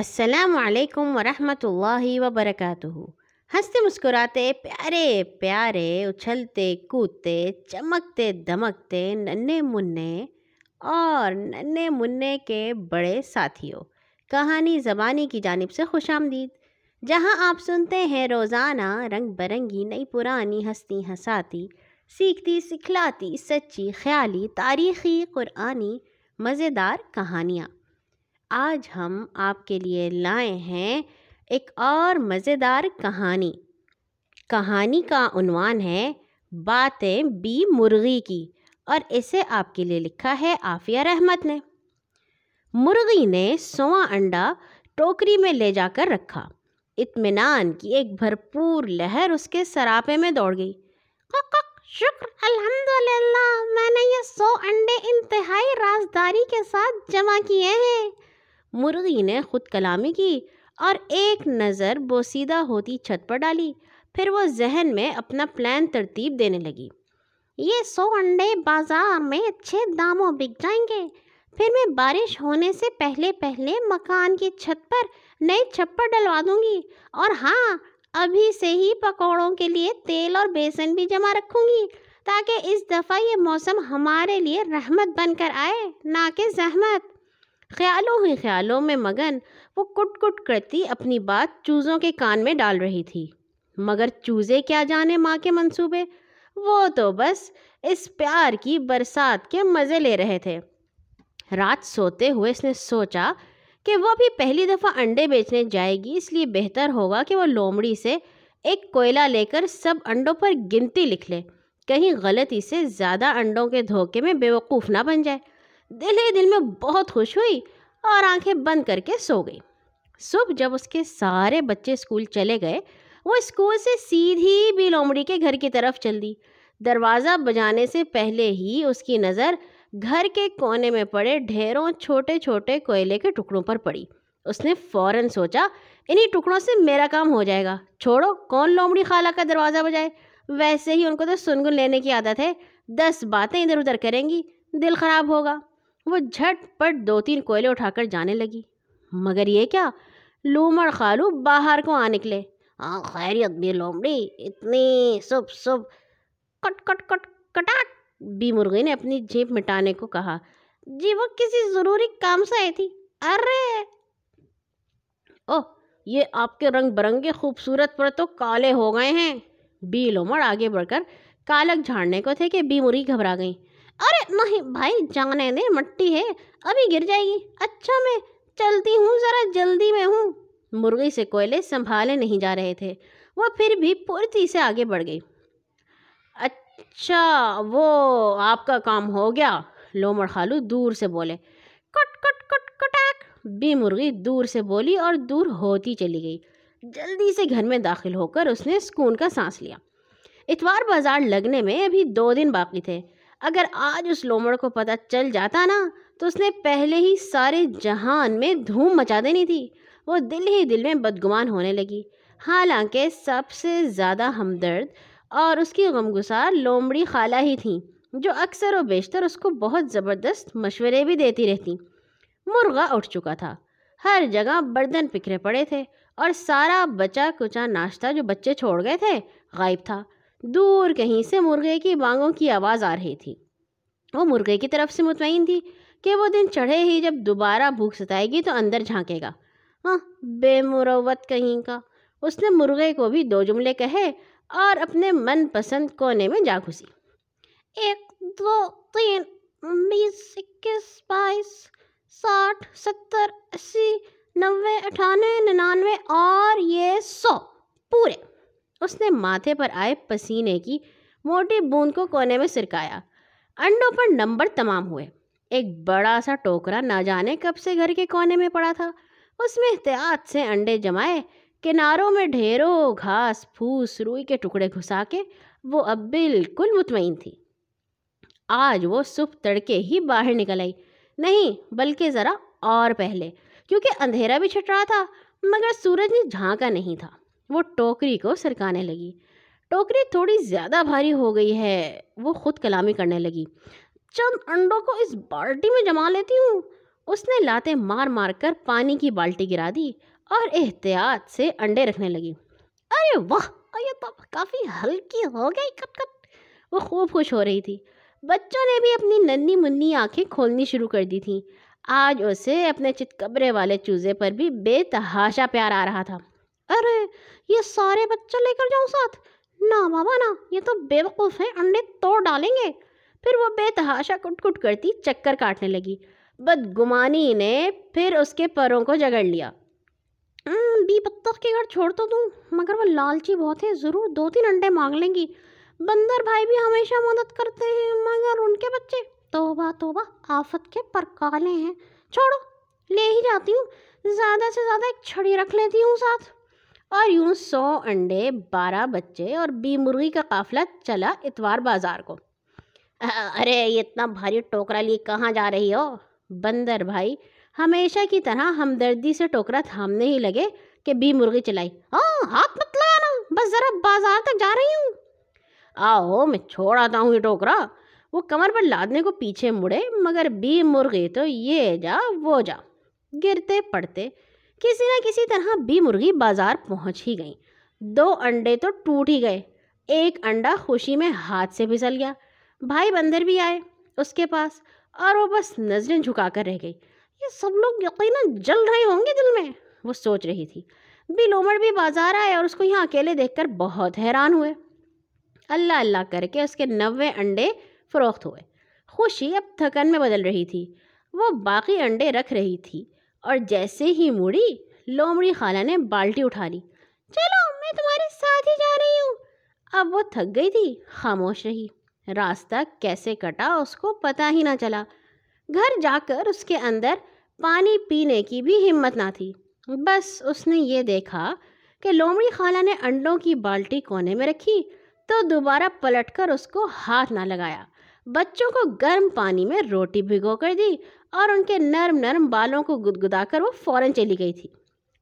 السلام علیکم ورحمۃ اللہ وبرکاتہ۔ ہنستے مسکراتے، پیارے پیارے، اچھلتے، کودتے، چمکتے، دمکتے ننے منے اور ننے منے کے بڑے ساتھیوں۔ کہانی زبانی کی جانب سے خوش آمدید۔ جہاں آپ سنتے ہیں، روزانہ رنگ برنگی، نئی پرانی ہستی ہساتی سیکھتی، سکھلاتی، سچی، خیالی، تاریخی، قرآنی، مزیدار کہانیاں۔ آج ہم آپ کے لیے لائے ہیں ایک اور مزیدار کہانی۔ کہانی کا عنوان ہے باتیں بی مرغی کی اور اسے آپ کے لیے لکھا ہے عافیہ رحمت نے۔ مرغی نے سواں انڈا ٹوکری میں لے جا کر رکھا۔ اطمینان کی ایک بھرپور لہر اس کے سراپے میں دوڑ گئی۔ شکر الحمد للہ میں نے یہ سو انڈے انتہائی رازداری کے ساتھ جمع کیے ہیں۔ مرغی نے خود کلامی کی اور ایک نظر بوسیدہ ہوتی چھت پر ڈالی۔ پھر وہ ذہن میں اپنا پلان ترتیب دینے لگی۔ یہ سو انڈے بازار میں اچھے داموں بک جائیں گے۔ پھر میں بارش ہونے سے پہلے پہلے مکان کی چھت پر نئی چھپر ڈلوا دوں گی۔ اور ہاں ابھی سے ہی پکوڑوں کے لیے تیل اور بیسن بھی جمع رکھوں گی تاکہ اس دفعہ یہ موسم ہمارے لیے رحمت بن کر آئے، نہ کہ زحمت۔ خیالوں ہی خیالوں میں مگن وہ کٹ کٹ کرتی اپنی بات چوزوں کے کان میں ڈال رہی تھی۔ مگر چوزے کیا جانے ماں کے منصوبے؟ وہ تو بس اس پیار کی برسات کے مزے لے رہے تھے۔ رات سوتے ہوئے اس نے سوچا کہ وہ بھی پہلی دفعہ انڈے بیچنے جائے گی، اس لیے بہتر ہوگا کہ وہ لومڑی سے ایک کوئلہ لے کر سب انڈوں پر گنتی لکھ لے۔ کہیں غلطی سے زیادہ انڈوں کے دھوکے میں بیوقوف نہ بن جائے۔ دل ہی دل میں بہت خوش ہوئی اور آنکھیں بند کر کے سو گئی۔ صبح جب اس کے سارے بچے اسکول چلے گئے، وہ اسکول سے سیدھی بھی لومڑی کے گھر کی طرف چل دی۔ دروازہ بجانے سے پہلے ہی اس کی نظر گھر کے کونے میں پڑے ڈھیروں چھوٹے چھوٹے کوئلے کے ٹکڑوں پر پڑی۔ اس نے فوراً سوچا انہیں ٹکڑوں سے میرا کام ہو جائے گا۔ چھوڑو، کون لومڑی خالہ کا دروازہ بجائے؟ ویسے ہی ان کو تو سنگن لینے کی عادت ہے۔ دس باتیں ادھر ادھر کریں گی، دل خراب ہوگا۔ وہ جھٹ پٹ دو تین کوئلے اٹھا کر جانے لگی۔ مگر یہ کیا؟ لومڑ خالو باہر کو آ نکلے؟ ہاں خیریت بھی لومڑی، اتنی صبح صبح کٹ کٹ کٹ کٹاٹ بی مرغی نے اپنی جیب مٹانے کو کہا۔ جی وہ کسی ضروری کام سے آئی تھی۔ ارے! او یہ آپ کے رنگ برنگے خوبصورت پر تو کالے ہو گئے ہیں۔ بی لومڑ آگے بڑھ کر کالک جھاڑنے کو تھے کہ بی مرغی گھبرا گئی ارے نہیں بھائی، جانے دے، مٹی ہے، ابھی گر جائے گی۔ اچھا میں چلتی ہوں، ذرا جلدی میں ہوں۔ مرغی سے کوئلے سنبھالے نہیں جا رہے تھے۔ وہ پھر بھی پورتی سے آگے بڑھ گئی۔ اچھا وہ آپ کا کام ہو گیا۔ لومڑ خالو دور سے بولے۔ کٹ کٹ کٹ، کٹاک۔ بی مرغی دور سے بولی اور دور ہوتی چلی گئی۔ جلدی سے گھر میں داخل ہو کر اس نے سکون کا سانس لیا۔ اتوار بازار لگنے میں ابھی دو دن باقی تھے۔ اگر آج اس لومڑ کو پتہ چل جاتا نا، تو اس نے پہلے ہی سارے جہان میں دھوم مچا دینی تھی۔ وہ دل ہی دل میں بدگمان ہونے لگی۔ حالانکہ سب سے زیادہ ہمدرد اور اس کی غمگسار لومڑی خالہ ہی تھیں، جو اکثر و بیشتر اس کو بہت زبردست مشورے بھی دیتی رہتی۔ مرغا اٹھ چکا تھا۔ ہر جگہ بردن پکھرے پڑے تھے اور سارا بچا کچا ناشتہ جو بچے چھوڑ گئے تھے، غائب تھا۔ دور کہیں سے مرغے کی بانگوں کی آواز آ رہی تھی۔ وہ مرغے کی طرف سے مطمئن تھی کہ وہ دن چڑھے ہی جب دوبارہ بھوک ستائے گی تو اندر جھانکے گا۔ ہاں بے مروت کہیں کا۔ اس نے مرغے کو بھی دو جملے کہے اور اپنے من پسند کونے میں جا گھسی۔ ایک، دو، تین بیس اکیس، بائیس، ساٹھ، ستر، اسی، نوے، اٹھانوے، ننانوے اور یہ سو۔ پورے۔ اس نے ماتھے پر آئے پسینے کی موٹی بوند کو کونے میں سرکایا۔ انڈوں پر نمبر تمام ہوئے۔ ایک بڑا سا ٹوکرا نہ جانے کب سے گھر کے کونے میں پڑا تھا۔ اس میں احتیاط سے انڈے جمائے، کناروں میں ڈھیروں گھاس، پھوس، روئی کے ٹکڑے گھسا کے وہ اب بالکل مطمئن تھی۔ آج وہ صبح تڑکے ہی باہر نکل آئی۔ نہیں، بلکہ ذرا اور پہلے، کیونکہ اندھیرا بھی چھٹ رہا تھا، مگر سورج نے جھانکا نہیں تھا۔ وہ ٹوکری کو سرکانے لگی۔ ٹوکری تھوڑی زیادہ بھاری ہو گئی ہے، وہ خود کلامی کرنے لگی۔ چند انڈوں کو اس بالٹی میں جما لیتی ہوں۔ اس نے لاتے مار مار کر پانی کی بالٹی گرا دی اور احتیاط سے انڈے رکھنے لگی۔ ارے واہ یہ تو کافی ہلکی ہو گئی، کٹ کٹ۔ وہ خوب خوش ہو رہی تھی۔ بچوں نے بھی اپنی ننی منی آنکھیں کھولنی شروع کر دی تھیں۔ آج اسے اپنے چتکبرے والے چوزے پر بھی بے تحاشا پیار آ رہا تھا۔ ارے، یہ سارے بچے لے کر جاؤں ساتھ۔ نہ بابا نا یہ تو بے وقوف ہیں، انڈے توڑ ڈالیں گے۔ پھر وہ بے تحاشا کٹ کٹ کرتی چکر کاٹنے لگی۔ بدگمانی نے پھر اس کے پروں کو جگڑ لیا۔ بی بطخ کے گھر چھوڑ تو دوں، مگر وہ لالچی بہت ہے، ضرور دو تین انڈے مانگ لیں گی۔ بندر بھائی بھی ہمیشہ مدد کرتے ہیں، مگر ان کے بچے۔ توبہ توبہ، آفت کے پرکالے ہیں۔ چھوڑو، لے ہی جاتی ہوں۔ زیادہ سے زیادہ ایک چھڑی رکھ لیتی ہوں ساتھ۔ اور یوں سو انڈے، بارہ بچے اور بی مرغی کا قافلہ چلا اتوار بازار کو۔ ارے، یہ اتنا بھاری ٹوکرا لی کہاں جا رہی ہو؟ بندر بھائی، ہمیشہ کی طرح ہمدردی سے ٹوکرا تھامنے ہی لگے کہ بی مرغی چلائی۔ ہاں ہاتھ مت لگانا، بس ذرا بازار تک جا رہی ہوں۔ آہو، میں چھوڑ آتا ہوں یہ ٹوکرا۔ وہ کمر پر لادنے کو پیچھے مڑے، مگر بی مرغی تو یہ جا، وہ جا۔ گرتے پڑتے کسی نہ کسی طرح بی مرغی بازار پہنچ ہی گئی۔ دو انڈے تو ٹوٹ ہی گئے۔ ایک انڈا خوشی میں ہاتھ سے پھسل گیا۔ بھائی بندر بھی آئے اس کے پاس اور وہ بس نظریں جھکا کر رہ گئی۔ یہ سب لوگ یقیناً جل رہے ہوں گے دل میں۔ وہ سوچ رہی تھی۔ بھی لومڑ بھی بازار آئے اور اس کو یہاں اکیلے دیکھ کر بہت حیران ہوئے۔ اللہ اللہ کر کے اس کے نوے انڈے فروخت ہوئے۔ خوشی اب تھکن میں بدل رہی تھی۔ وہ باقی انڈے رکھ رہی تھی۔ اور جیسے ہی مڑی لومڑی خالہ نے بالٹی اٹھا لی۔ چلو، میں تمہارے ساتھ ہی جا رہی ہوں۔ اب وہ تھک گئی تھی، خاموش رہی۔ راستہ کیسے کٹا اس کو پتہ ہی نہ چلا۔ گھر جا کر اس کے اندر پانی پینے کی بھی ہمت نہ تھی۔ بس اس نے یہ دیکھا کہ لومڑی خالہ نے انڈوں کی بالٹی کونے میں رکھی تو دوبارہ پلٹ کر اس کو ہاتھ نہ لگایا۔ بچوں کو گرم پانی میں روٹی بھگو کر دی۔ اور ان کے نرم نرم بالوں کو گدگدا کر وہ فوراً چلی گئی تھی۔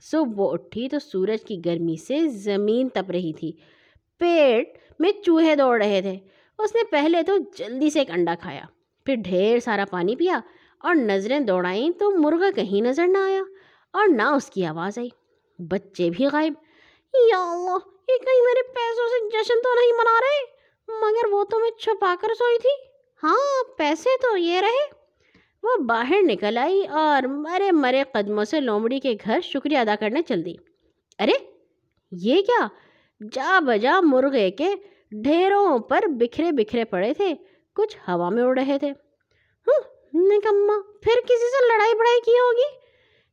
صبح وہ اٹھی تو سورج کی گرمی سے زمین تپ رہی تھی۔ پیٹ میں چوہے دوڑ رہے تھے۔ اس نے پہلے تو جلدی سے ایک انڈا کھایا، پھر ڈھیر سارا پانی پیا اور نظریں دوڑائیں تو مرغا کہیں نظر نہ آیا اور نہ اس کی آواز آئی۔ بچے بھی غائب۔ یا اللہ، یہ کہیں میرے پیسوں سے جشن تو نہیں منا رہے؟ مگر وہ تو میں چھپا کر سوئی تھی۔ ہاں پیسے تو یہ رہے۔ وہ باہر نکل آئی اور مرے مرے قدموں سے لومڑی کے گھر شکریہ ادا کرنے چل دی۔ ارے، یہ کیا؟ جا بجا مرغے کے ڈھیروں پر بکھرے بکھرے پڑے تھے، کچھ ہوا میں اڑ رہے تھے۔ نکما، پھر کسی سے لڑائی بڑائی کی ہوگی؟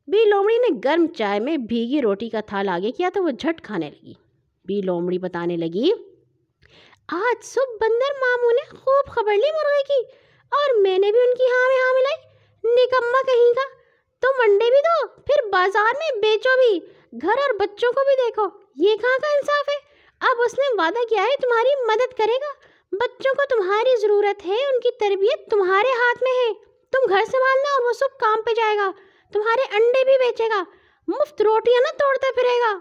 بی لومڑی نے گرم چائے میں بھیگی روٹی کا تھال آگے کیا تو وہ جھٹ کھانے لگی۔ بی لومڑی بتانے لگی، آج صبح بندر ماموں نے خوب خبر لی مرغے کی اور میں نے بھی ان کی ہاں میں ہاں ملائی نکما کہیں کا تم انڈے بھی دو پھر بازار میں بیچو بھی، گھر اور بچوں کو بھی دیکھو۔ یہ کہاں کا انصاف ہے؟ اب اس نے وعدہ کیا ہے، تمہاری مدد کرے گا۔ بچوں کو تمہاری ضرورت ہے، ان کی تربیت تمہارے ہاتھ میں ہے۔ تم گھر سنبھالنا اور وہ سب کام پہ جائے گا۔ تمہارے انڈے بھی بیچے گا۔ مفت روٹیاں نہ توڑتا پھرے گا۔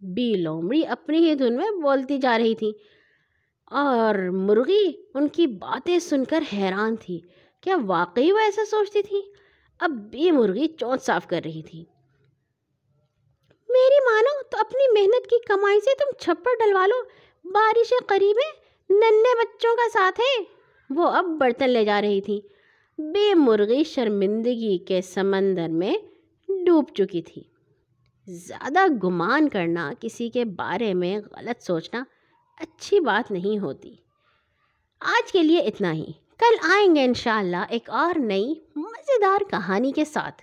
بی لومڑی اپنی ہی دھن میں بولتی جا رہی تھی۔ اور مرغی، ان کی باتیں سن کر حیران تھی۔ کیا واقعی وہ ایسا سوچتی تھی؟ اب بی مرغی چونچ صاف کر رہی تھی۔ اپنی محنت کی کمائی سے تم چھپڑ ڈلوا لو۔ بارش قریب ہے ننے بچوں کا ساتھ ہے۔ وہ اب برتن لے جا رہی تھی۔ بے مرغی شرمندگی کے سمندر میں ڈوب چکی تھی۔ زیادہ گمان کرنا، کسی کے بارے میں غلط سوچنا اچھی بات نہیں ہوتی۔ آج کے لیے اتنا ہی۔ کل آئیں گے انشاءاللہ ایک اور نئی، مزیدار کہانی کے ساتھ۔